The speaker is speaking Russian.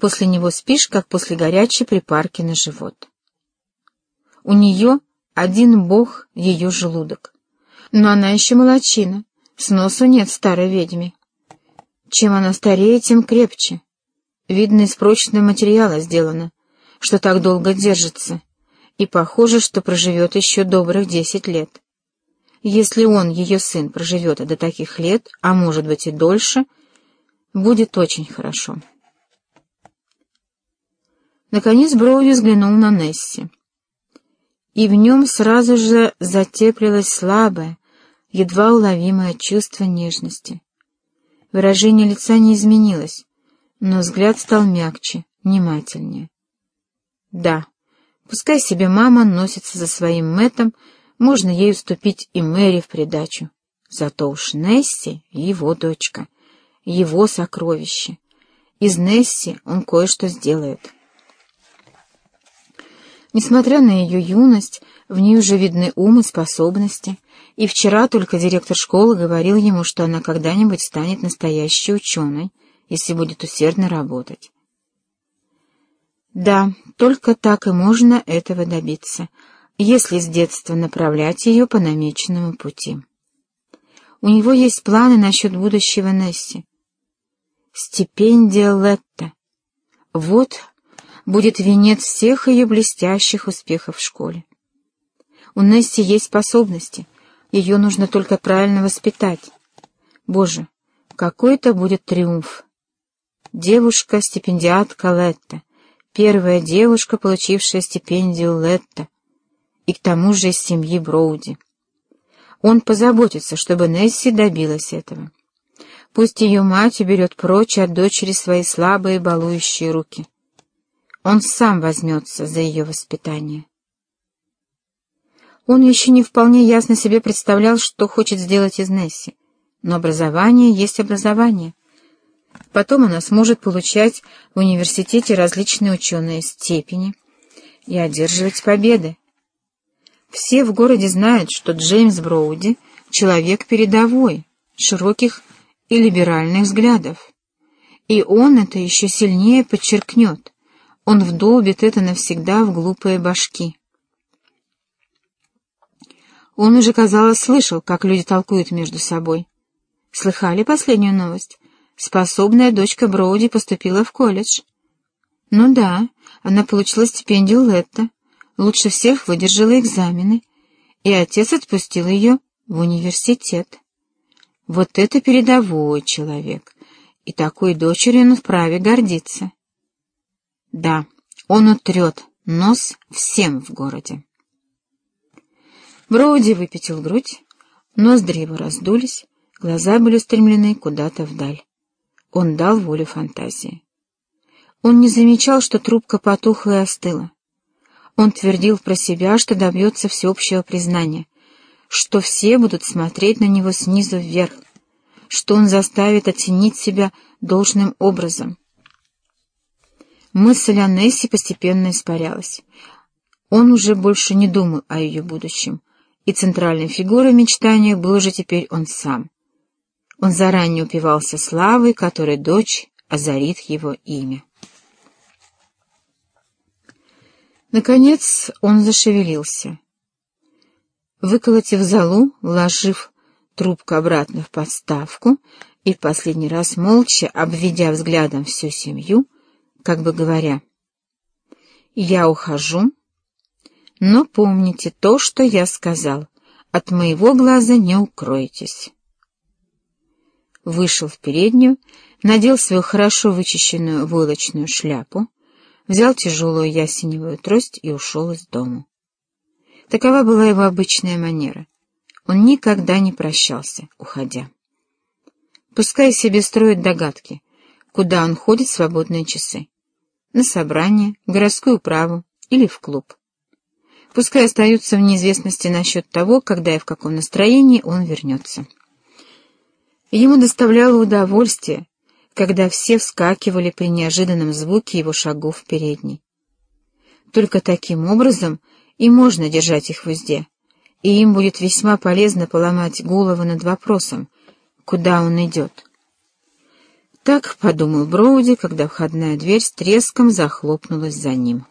После него спишь, как после горячей припарки на живот. У нее один бог — ее желудок. Но она еще молочина, сносу нет старой ведьме. Чем она старее, тем крепче. Видно, из прочного материала сделано, что так долго держится, и похоже, что проживет еще добрых десять лет. Если он, ее сын, проживет до таких лет, а может быть и дольше, будет очень хорошо. Наконец Броуди взглянул на Несси. И в нем сразу же затеплилось слабое, едва уловимое чувство нежности. Выражение лица не изменилось, но взгляд стал мягче, внимательнее. Да, пускай себе мама носится за своим мэтом, можно ей уступить и Мэри в придачу. Зато уж Несси — его дочка, его сокровище. Из Несси он кое-что сделает. Несмотря на ее юность, в ней уже видны ум и способности, и вчера только директор школы говорил ему, что она когда-нибудь станет настоящей ученой, если будет усердно работать. Да, только так и можно этого добиться — если с детства направлять ее по намеченному пути. У него есть планы насчет будущего Несси. Стипендия Летта. Вот будет венец всех ее блестящих успехов в школе. У Несси есть способности, ее нужно только правильно воспитать. Боже, какой это будет триумф! Девушка-стипендиатка Летта, первая девушка, получившая стипендию Летта, и к тому же из семьи Броуди. Он позаботится, чтобы Несси добилась этого. Пусть ее мать уберет прочь от дочери свои слабые балующие руки. Он сам возьмется за ее воспитание. Он еще не вполне ясно себе представлял, что хочет сделать из Несси, но образование есть образование. Потом она сможет получать в университете различные ученые степени и одерживать победы. Все в городе знают, что Джеймс Броуди — человек передовой, широких и либеральных взглядов. И он это еще сильнее подчеркнет. Он вдолбит это навсегда в глупые башки. Он уже, казалось, слышал, как люди толкуют между собой. Слыхали последнюю новость? Способная дочка Броуди поступила в колледж. Ну да, она получила стипендию Летта, лучше всех выдержала экзамены, и отец отпустил ее в университет. Вот это передовой человек, и такой дочерью он вправе гордиться. Да, он утрет нос всем в городе. Броуди выпятил грудь, ноздри его раздулись, глаза были устремлены куда-то вдаль. Он дал волю фантазии. Он не замечал, что трубка потухла и остыла. Он твердил про себя, что добьется всеобщего признания, что все будут смотреть на него снизу вверх, что он заставит оценить себя должным образом. Мысль о Нессе постепенно испарялась. Он уже больше не думал о ее будущем, и центральной фигурой мечтания был уже теперь он сам. Он заранее упивался славой, которой дочь озарит его имя. Наконец он зашевелился. Выколотив залу, вложив трубку обратно в подставку и в последний раз молча, обведя взглядом всю семью, как бы говоря, «Я ухожу, но помните то, что я сказал, от моего глаза не укроетесь». Вышел в переднюю, надел свою хорошо вычищенную войлочную шляпу, взял тяжелую ясеневую трость и ушел из дому. Такова была его обычная манера. Он никогда не прощался, уходя. Пускай себе строит догадки, куда он ходит в свободные часы. На собрание, городскую управу или в клуб. Пускай остаются в неизвестности насчет того, когда и в каком настроении он вернется. Ему доставляло удовольствие когда все вскакивали при неожиданном звуке его шагов в передней. Только таким образом и можно держать их в узде, и им будет весьма полезно поломать голову над вопросом, куда он идет. Так подумал Броуди, когда входная дверь с треском захлопнулась за ним.